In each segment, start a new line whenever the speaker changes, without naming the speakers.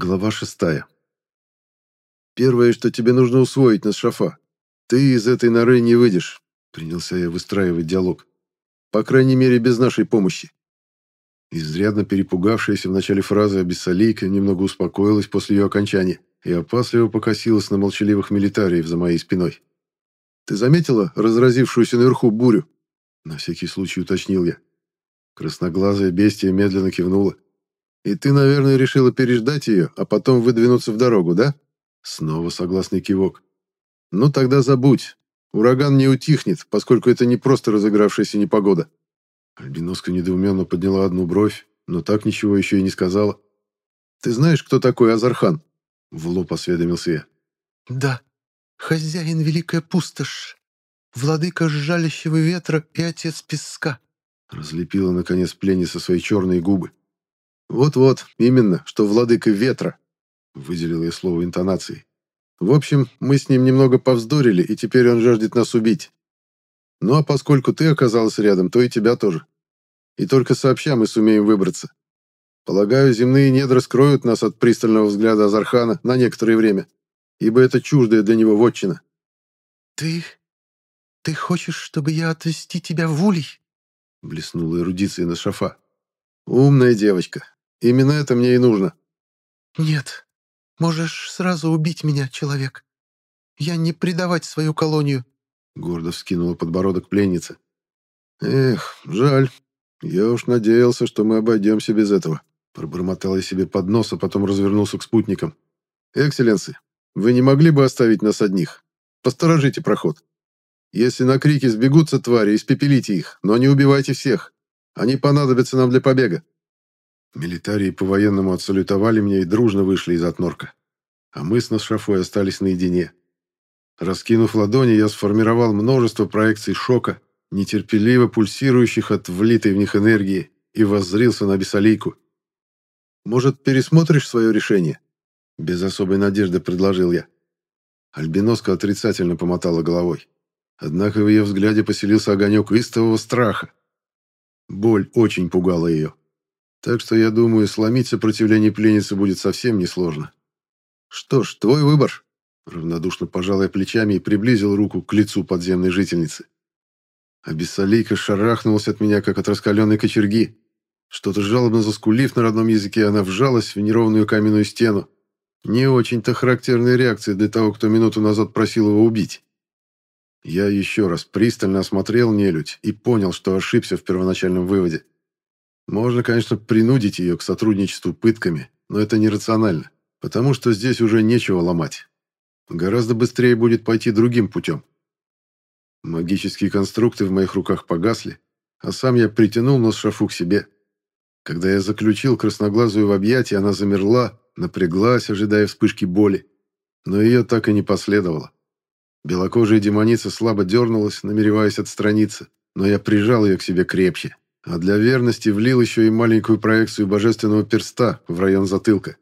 Глава шестая. «Первое, что тебе нужно усвоить на шафа. Ты из этой норы не выйдешь», — принялся я выстраивать диалог. «По крайней мере, без нашей помощи». Изрядно перепугавшаяся в начале фразы Абиссалийка немного успокоилась после ее окончания и опасливо покосилась на молчаливых милитариев за моей спиной. «Ты заметила разразившуюся наверху бурю?» На всякий случай уточнил я. Красноглазая бестия медленно кивнула. И ты, наверное, решила переждать ее, а потом выдвинуться в дорогу, да? Снова согласный кивок. Ну тогда забудь. Ураган не утихнет, поскольку это не просто разыгравшаяся непогода. Альбиноска недоуменно подняла одну бровь, но так ничего еще и не сказала. «Ты знаешь, кто такой Азархан?» В лоб осведомился я.
«Да, хозяин Великая Пустошь, владыка жалящего ветра и отец песка»,
разлепила, наконец, пленница свои черные губы. «Вот-вот, именно, что владыка ветра», — выделил я слово интонацией. «В общем, мы с ним немного повздорили, и теперь он жаждет нас убить. Ну а поскольку ты оказалась рядом, то и тебя тоже. И только сообща мы сумеем выбраться. Полагаю, земные недра скроют нас от пристального взгляда Азархана на некоторое время, ибо это чуждая для него вотчина».
«Ты... ты хочешь, чтобы я отвезти тебя в улей?»
— блеснула эрудиция на шафа. «Умная девочка. Именно это мне и нужно.
Нет, можешь сразу убить меня, человек. Я не предавать свою колонию.
Гордо вскинула подбородок пленница. Эх, жаль. Я уж надеялся, что мы обойдемся без этого. Пробормотал я себе под нос, а потом развернулся к спутникам. «Экселленсы, вы не могли бы оставить нас одних? Посторожите проход. Если на крики сбегутся твари, испепелите их, но не убивайте всех. Они понадобятся нам для побега». Милитарии по-военному отсалютовали мне и дружно вышли из отнорка. А мы с Насшафой остались наедине. Раскинув ладони, я сформировал множество проекций шока, нетерпеливо пульсирующих от влитой в них энергии, и воззрился на бесолейку. «Может, пересмотришь свое решение?» Без особой надежды предложил я. Альбиноска отрицательно помотала головой. Однако в ее взгляде поселился огонек истового страха. Боль очень пугала ее. Так что, я думаю, сломить сопротивление пленницы будет совсем несложно. Что ж, твой выбор. Равнодушно пожал я плечами и приблизил руку к лицу подземной жительницы. А Бессалийка шарахнулась от меня, как от раскаленной кочерги. Что-то жалобно заскулив на родном языке, она вжалась в неровную каменную стену. Не очень-то характерная реакция для того, кто минуту назад просил его убить. Я еще раз пристально осмотрел нелюдь и понял, что ошибся в первоначальном выводе. Можно, конечно, принудить ее к сотрудничеству пытками, но это нерационально, потому что здесь уже нечего ломать. Гораздо быстрее будет пойти другим путем. Магические конструкты в моих руках погасли, а сам я притянул нос шафу к себе. Когда я заключил красноглазую в объятия, она замерла, напряглась, ожидая вспышки боли. Но ее так и не последовало. Белокожая демоница слабо дернулась, намереваясь отстраниться, но я прижал ее к себе крепче а для верности влил еще и маленькую проекцию божественного перста в район затылка.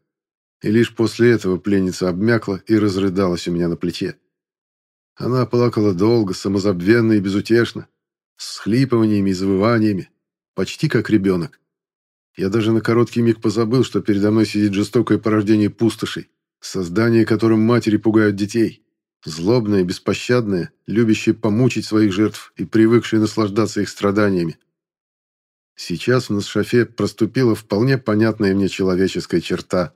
И лишь после этого пленница обмякла и разрыдалась у меня на плече. Она плакала долго, самозабвенно и безутешно, с хлипываниями и завываниями, почти как ребенок. Я даже на короткий миг позабыл, что передо мной сидит жестокое порождение пустошей, создание которым матери пугают детей, злобное, беспощадное, любящее помучить своих жертв и привыкшее наслаждаться их страданиями. Сейчас в Насшафе проступила вполне понятная мне человеческая черта.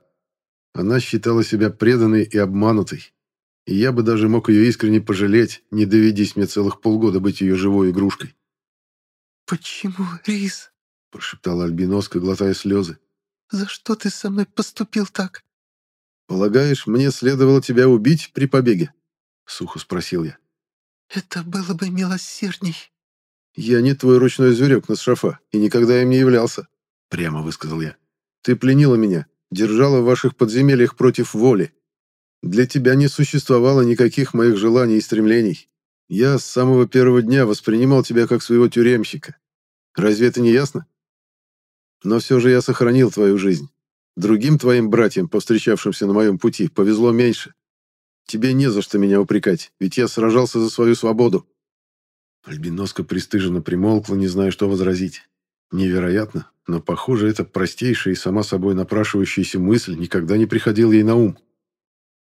Она считала себя преданной и обманутой. И я бы даже мог ее искренне пожалеть, не доведись мне целых полгода быть ее живой игрушкой.
«Почему, Рис?»
– прошептала Альбиноска, глотая слезы.
«За что ты со мной поступил так?»
«Полагаешь, мне следовало тебя убить при побеге?» – сухо спросил я.
«Это было бы милосердней»,
«Я не твой ручной зверек на шафа и никогда им не являлся», — прямо высказал я. «Ты пленила меня, держала в ваших подземельях против воли. Для тебя не существовало никаких моих желаний и стремлений. Я с самого первого дня воспринимал тебя как своего тюремщика. Разве это не ясно? Но все же я сохранил твою жизнь. Другим твоим братьям, повстречавшимся на моем пути, повезло меньше. Тебе не за что меня упрекать, ведь я сражался за свою свободу. Альбиноска пристыженно примолкла, не зная, что возразить. Невероятно, но, похоже, эта простейшая и сама собой напрашивающаяся мысль никогда не приходила ей на ум.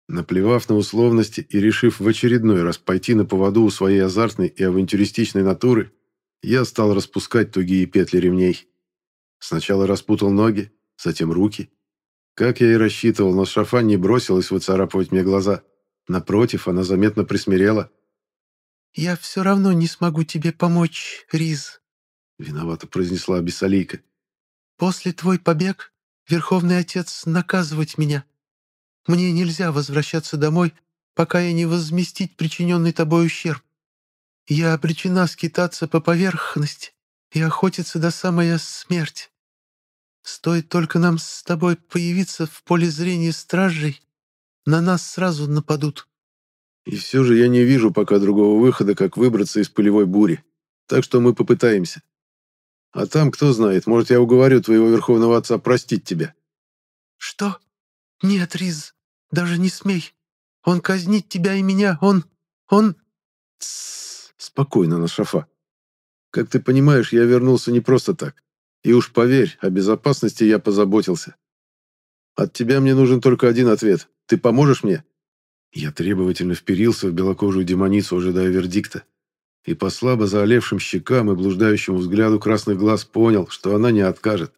Наплевав на условности и решив в очередной раз пойти на поводу у своей азартной и авантюристичной натуры, я стал распускать тугие петли ремней. Сначала распутал ноги, затем руки. Как я и рассчитывал, но шафа не бросилась выцарапывать мне глаза. Напротив, она заметно присмирела.
«Я все равно не смогу тебе помочь, Риз», — виновато произнесла Бессалийка. «После твой побег Верховный Отец наказывать меня. Мне нельзя возвращаться домой, пока я не возместить причиненный тобой ущерб. Я обречена скитаться по поверхности и охотиться до самой смерти. Стоит только нам с тобой появиться в поле зрения стражей, на нас сразу нападут.
И все же я не вижу пока другого выхода, как выбраться из пылевой бури. Так что мы попытаемся. А там, кто знает, может, я уговорю твоего верховного отца простить тебя.
Что? Нет, Риз, даже не смей. Он казнит тебя и меня, он... он...»
Тссс, спокойно, Нашафа. Как ты понимаешь, я вернулся не просто так. И уж поверь, о безопасности я позаботился. От тебя мне нужен только один ответ. Ты поможешь мне?» Я требовательно вперился в белокожую демоницу, ожидая вердикта. И по слабо заолевшим щекам и блуждающему взгляду красных глаз понял, что она не откажет.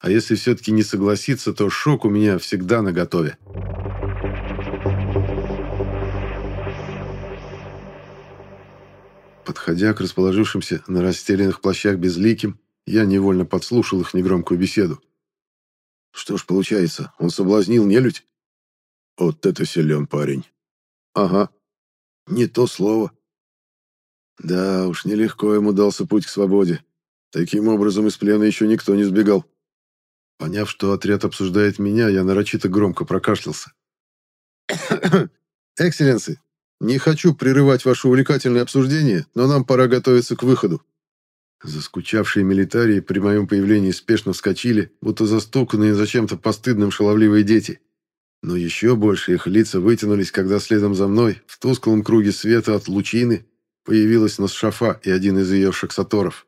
А если все-таки не согласится, то шок у меня всегда наготове. Подходя к расположившимся на расстеленных плащах безликим, я невольно подслушал их негромкую беседу. Что ж получается, он соблазнил нелюдь? Вот это силен парень. Ага, не то слово. Да уж, нелегко ему дался путь к свободе. Таким образом, из плена еще никто не сбегал. Поняв, что отряд обсуждает меня, я нарочито громко прокашлялся. «Экселленсы, не хочу прерывать ваше увлекательное обсуждение, но нам пора готовиться к выходу». Заскучавшие милитарии при моем появлении спешно вскочили, будто застуканные зачем-то постыдным шаловливые дети. Но еще больше их лица вытянулись, когда следом за мной, в тусклом круге света от лучины, появилась Носшафа и один из ее шаксаторов.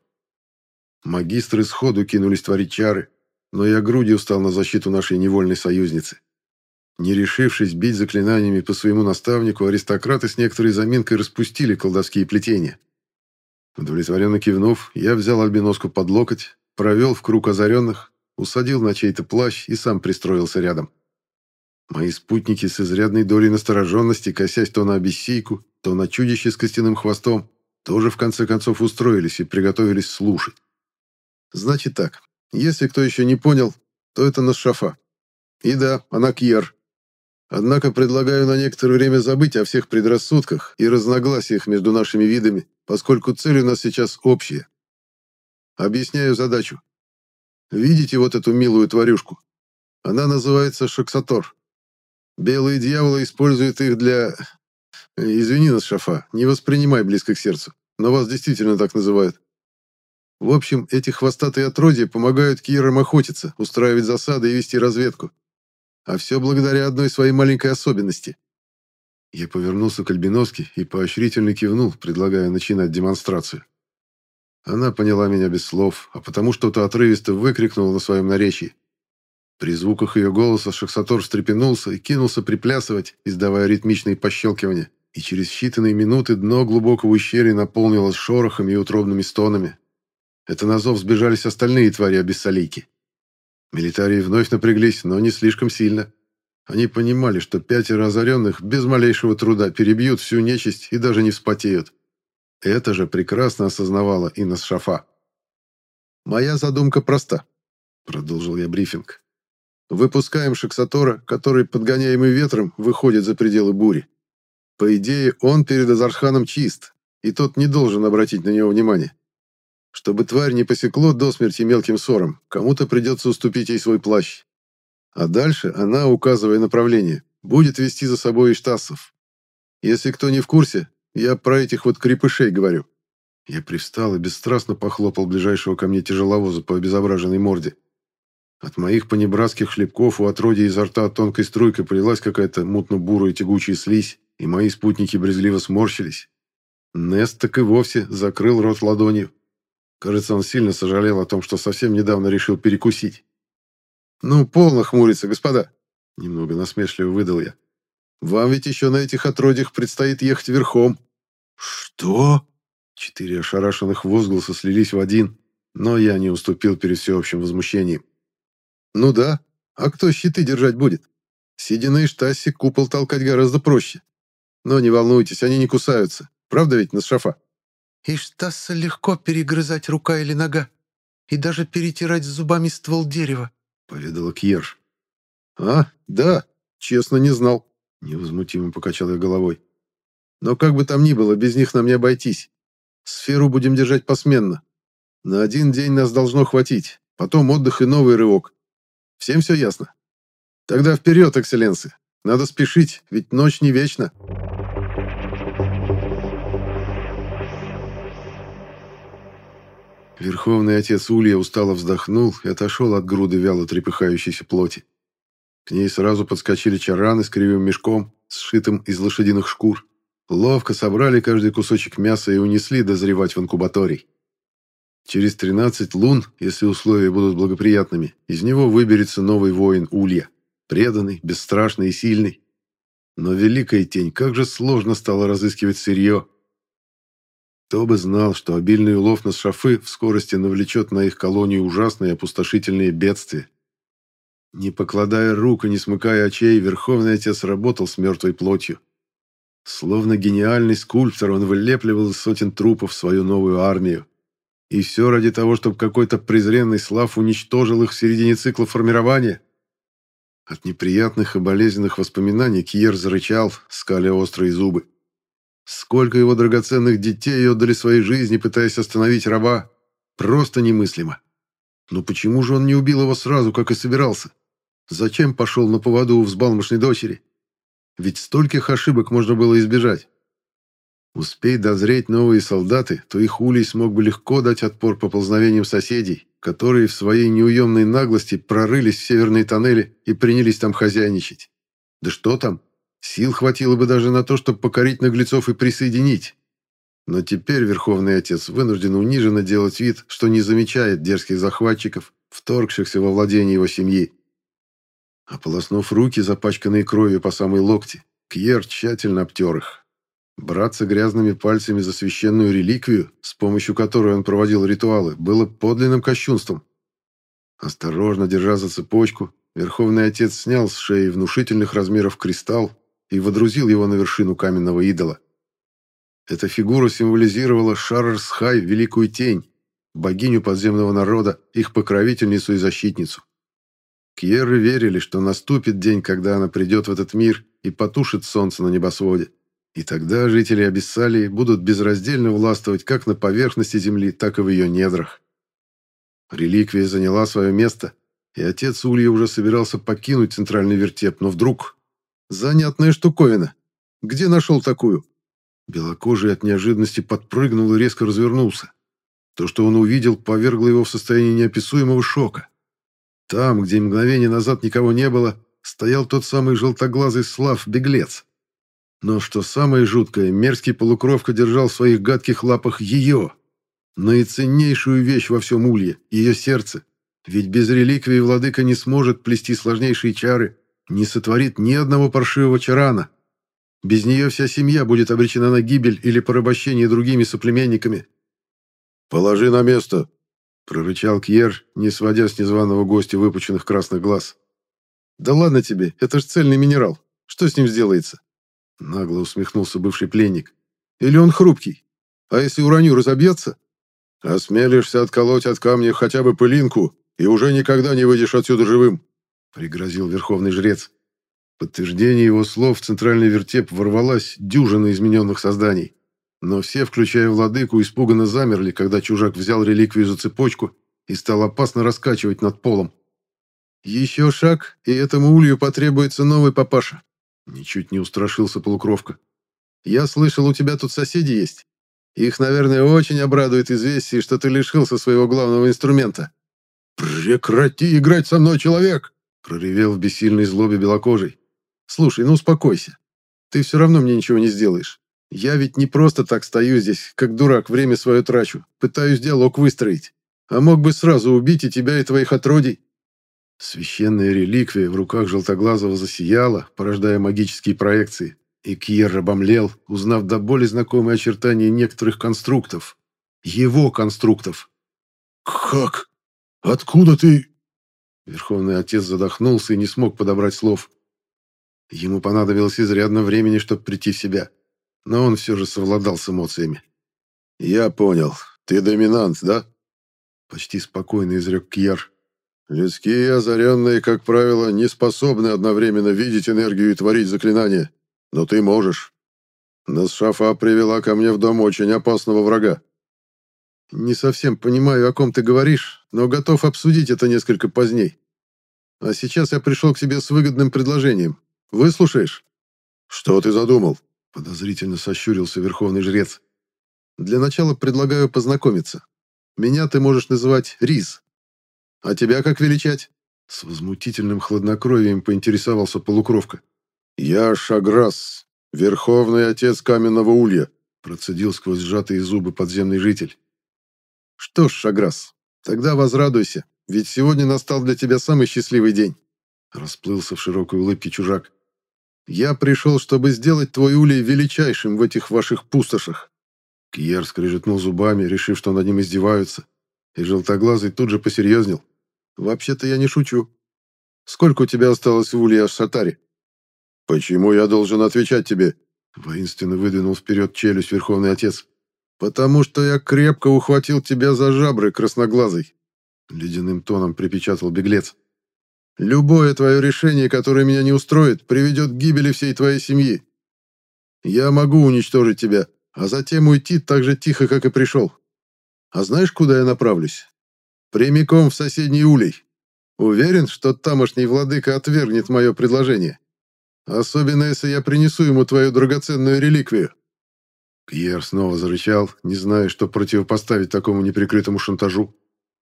Магистры сходу кинулись творить чары, но я грудью встал на защиту нашей невольной союзницы. Не решившись бить заклинаниями по своему наставнику, аристократы с некоторой заминкой распустили колдовские плетения. Удовлетворенно кивнув, я взял альбиноску под локоть, провел в круг озаренных, усадил на чей-то плащ и сам пристроился рядом. Мои спутники с изрядной долей настороженности, косясь то на обессийку, то на чудище с костяным хвостом, тоже в конце концов устроились и приготовились слушать. Значит так, если кто еще не понял, то это Насшафа. И да, она Кьер. Однако предлагаю на некоторое время забыть о всех предрассудках и разногласиях между нашими видами, поскольку цель у нас сейчас общая. Объясняю задачу. Видите вот эту милую тварюшку? Она называется Шаксатор. Белые дьяволы используют их для... Извини нас, Шафа, не воспринимай близко к сердцу, но вас действительно так называют. В общем, эти хвостатые отродья помогают кирам охотиться, устраивать засады и вести разведку. А все благодаря одной своей маленькой особенности. Я повернулся к Альбиновске и поощрительно кивнул, предлагая начинать демонстрацию. Она поняла меня без слов, а потому что-то отрывисто выкрикнула на своем наречии. При звуках ее голоса Шахсатор встрепенулся и кинулся приплясывать, издавая ритмичные пощелкивания, и через считанные минуты дно глубокого ущелья наполнилось шорохами и утробными стонами, это на зов сбежались остальные твари обессолейки. Милитарии вновь напряглись, но не слишком сильно. Они понимали, что пятеро озаренных без малейшего труда перебьют всю нечисть и даже не вспотеют. Это же прекрасно осознавала Инна Шафа. «Моя задумка проста», — продолжил я брифинг. «Выпускаем Шексатора, который, подгоняемый ветром, выходит за пределы бури. По идее, он перед Азарханом чист, и тот не должен обратить на него внимание. Чтобы тварь не посекло до смерти мелким ссором, кому-то придется уступить ей свой плащ. А дальше она, указывая направление, будет вести за собой и штасов. Если кто не в курсе, я про этих вот крепышей говорю. Я привстал и бесстрастно похлопал ближайшего ко мне тяжеловоза по обезображенной морде. От моих понебратских шлепков у отродья изо рта тонкой струйкой полилась какая-то мутно-бурая тягучая слизь, и мои спутники брезгливо сморщились. Нест так и вовсе закрыл рот ладонью. Кажется, он сильно сожалел о том, что совсем недавно решил перекусить. «Ну, полно хмуриться, господа!» Немного насмешливо выдал я. «Вам ведь еще на этих отродьях предстоит ехать верхом».
«Что?»
Четыре ошарашенных возгласа слились в один, но я не уступил перед всеобщим возмущением. «Ну да, а кто щиты держать будет? Сидя на Иштасе, купол толкать гораздо проще. Но не волнуйтесь, они не кусаются. Правда ведь, Насшафа?»
«Иштаса легко перегрызать рука или нога, и даже перетирать зубами ствол дерева», —
поведала Кьерш. «А, да, честно не знал», — невозмутимо покачал я головой. «Но как бы там ни было, без них нам не обойтись. Сферу будем держать посменно. На один день нас должно хватить, потом отдых и новый рывок. Всем все ясно? Тогда вперед, экселленсы. Надо спешить, ведь ночь не вечна». Верховный отец Улья устало вздохнул и отошел от груды вяло трепыхающейся плоти. К ней сразу подскочили чараны с кривым мешком, сшитым из лошадиных шкур. Ловко собрали каждый кусочек мяса и унесли дозревать в инкубаторий. Через 13 лун, если условия будут благоприятными, из него выберется новый воин Улья, преданный, бесстрашный и сильный. Но Великая Тень, как же сложно стало разыскивать сырье. Кто бы знал, что обильный улов на шафы в скорости навлечет на их колонию ужасные опустошительные бедствия. Не покладая рук и не смыкая очей, Верховный Отец работал с мертвой плотью. Словно гениальный скульптор, он вылепливал из сотен трупов свою новую армию. И все ради того, чтобы какой-то презренный Слав уничтожил их в середине цикла формирования. От неприятных и болезненных воспоминаний Кьер зарычал, скаля острые зубы. Сколько его драгоценных детей отдали своей жизни, пытаясь остановить раба. Просто немыслимо. Но почему же он не убил его сразу, как и собирался? Зачем пошел на поводу у взбалмошной дочери? Ведь стольких ошибок можно было избежать. Успей дозреть новые солдаты, то их улей смог бы легко дать отпор поползновениям соседей, которые в своей неуемной наглости прорылись в северные тоннели и принялись там хозяйничать. Да что там, Сил хватило бы даже на то, чтобы покорить наглецов и присоединить. Но теперь Верховный Отец вынужден униженно делать вид, что не замечает дерзких захватчиков, вторгшихся во владение его семьи. Ополоснув руки, запачканные кровью по самой локти, Кьер тщательно обтер их. Браться грязными пальцами за священную реликвию, с помощью которой он проводил ритуалы, было подлинным кощунством. Осторожно держа за цепочку, Верховный Отец снял с шеи внушительных размеров кристалл и водрузил его на вершину каменного идола. Эта фигура символизировала Шаррсхай, Великую Тень, богиню подземного народа, их покровительницу и защитницу. Кьеры верили, что наступит день, когда она придет в этот мир и потушит солнце на небосводе. И тогда жители Абиссалии будут безраздельно властвовать как на поверхности земли, так и в ее недрах. Реликвия заняла свое место, и отец Улья уже собирался покинуть центральный вертеп, но вдруг Занятная штуковина. Где нашел такую? Белокожий от неожиданности подпрыгнул и резко развернулся. То, что он увидел, повергло его в состояние неописуемого шока. Там, где мгновение назад никого не было, стоял тот самый желтоглазый Слав-беглец. Но что самое жуткое, мерзкий полукровка держал в своих гадких лапах ее, наиценнейшую вещь во всем улье, ее сердце. Ведь без реликвии владыка не сможет плести сложнейшие чары, не сотворит ни одного паршивого чарана. Без нее вся семья будет обречена на гибель или порабощение другими соплеменниками. «Положи на место!» — прорычал Кьер, не сводя с незваного гостя выпученных красных глаз. «Да ладно тебе, это ж цельный минерал. Что с ним сделается?» Нагло усмехнулся бывший пленник. «Или он хрупкий? А если уроню, разобьется?» «Осмелишься отколоть от камня хотя бы пылинку, и уже никогда не выйдешь отсюда живым!» пригрозил верховный жрец. В подтверждение его слов в центральный вертеп ворвалась дюжина измененных созданий. Но все, включая владыку, испуганно замерли, когда чужак взял реликвию за цепочку и стал опасно раскачивать над полом. «Еще шаг, и этому улью потребуется новый папаша», Ничуть не устрашился полукровка. «Я слышал, у тебя тут соседи есть. Их, наверное, очень обрадует известие, что ты лишился своего главного инструмента». «Прекрати играть со мной, человек!» Проревел в бессильной злобе белокожий. «Слушай, ну успокойся. Ты все равно мне ничего не сделаешь. Я ведь не просто так стою здесь, как дурак, время свое трачу. Пытаюсь диалог выстроить. А мог бы сразу убить и тебя, и твоих отродий. Священная реликвия в руках Желтоглазого засияла, порождая магические проекции. И Кьер обомлел, узнав до боли знакомые очертания некоторых конструктов. Его конструктов. «Как? Откуда ты?» Верховный отец задохнулся и не смог подобрать слов. Ему понадобилось изрядно времени, чтобы прийти в себя но он все же совладал с эмоциями. «Я понял. Ты доминант, да?» Почти спокойно изрек Кьяр. «Людские озаренные, как правило, не способны одновременно видеть энергию и творить заклинания. Но ты можешь. Насшафа привела ко мне в дом очень опасного врага. Не совсем понимаю, о ком ты говоришь, но готов обсудить это несколько поздней. А сейчас я пришел к тебе с выгодным предложением. Выслушаешь? Что ты задумал? Подозрительно сощурился верховный жрец. «Для начала предлагаю познакомиться. Меня ты можешь называть Риз. А тебя как величать?» С возмутительным хладнокровием поинтересовался полукровка. «Я Шаграс, верховный отец каменного улья», процедил сквозь сжатые зубы подземный житель. «Что ж, Шаграс, тогда возрадуйся, ведь сегодня настал для тебя самый счастливый день», расплылся в широкой улыбке чужак. Я пришел, чтобы сделать твой улей величайшим в этих ваших пустошах». Кьер скрежетнул зубами, решив, что над ним издеваются. И желтоглазый тут же посерьезнел. «Вообще-то я не шучу. Сколько у тебя осталось в улье Аш-Сатаре?» «Почему я должен отвечать тебе?» Воинственно выдвинул вперед челюсть Верховный Отец. «Потому что я крепко ухватил тебя за жабры, красноглазый!» Ледяным тоном припечатал беглец. Любое твое решение, которое меня не устроит, приведет к гибели всей твоей семьи. Я могу уничтожить тебя, а затем уйти так же тихо, как и пришел. А знаешь, куда я направлюсь? Прямиком в соседний улей. Уверен, что тамошний владыка отвергнет мое предложение. Особенно, если я принесу ему твою драгоценную реликвию». Пьер снова зарычал, не зная, что противопоставить такому неприкрытому шантажу.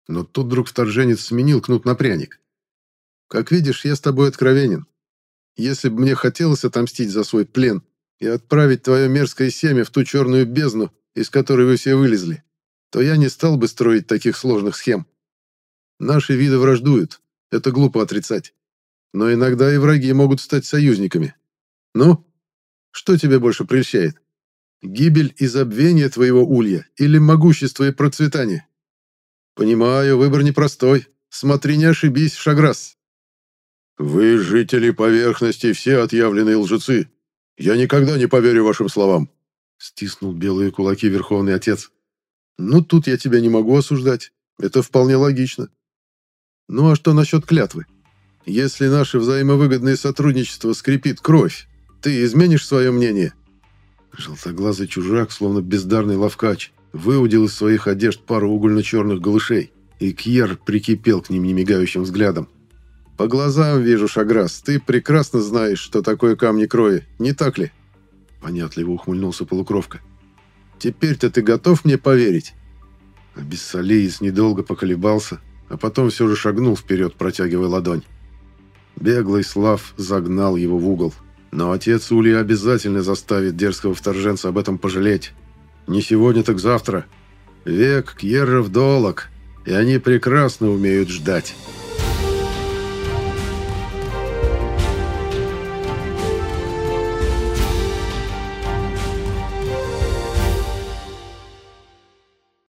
Но тут вдруг вторженец сменил кнут на пряник. Как видишь, я с тобой откровенен. Если бы мне хотелось отомстить за свой плен и отправить твое мерзкое семя в ту черную бездну, из которой вы все вылезли, то я не стал бы строить таких сложных схем. Наши виды враждуют, это глупо отрицать. Но иногда и враги могут стать союзниками. Ну, что тебе больше прельщает? Гибель и забвение твоего улья или могущество и процветание? Понимаю, выбор непростой. Смотри, не ошибись, Шаграс. «Вы, жители поверхности, все отъявленные лжецы. Я никогда не поверю вашим словам», — стиснул белые кулаки Верховный Отец. «Ну, тут я тебя не могу осуждать. Это вполне логично. Ну, а что насчет клятвы? Если наше взаимовыгодное сотрудничество скрипит кровь, ты изменишь свое мнение?» Желтоглазый чужак, словно бездарный ловкач, выудил из своих одежд пару угольно-черных голышей, и Кьер прикипел к ним немигающим взглядом. «По глазам вижу, Шаграс, ты прекрасно знаешь, что такое камни крови, не так ли?» Понятливо ухмыльнулся полукровка. «Теперь-то ты готов мне поверить?» Бессалиец недолго поколебался, а потом все же шагнул вперед, протягивая ладонь. Беглый Слав загнал его в угол. Но отец Ули обязательно заставит дерзкого вторженца об этом пожалеть. Не сегодня, так завтра. Век Кьерров долог, и они прекрасно умеют ждать».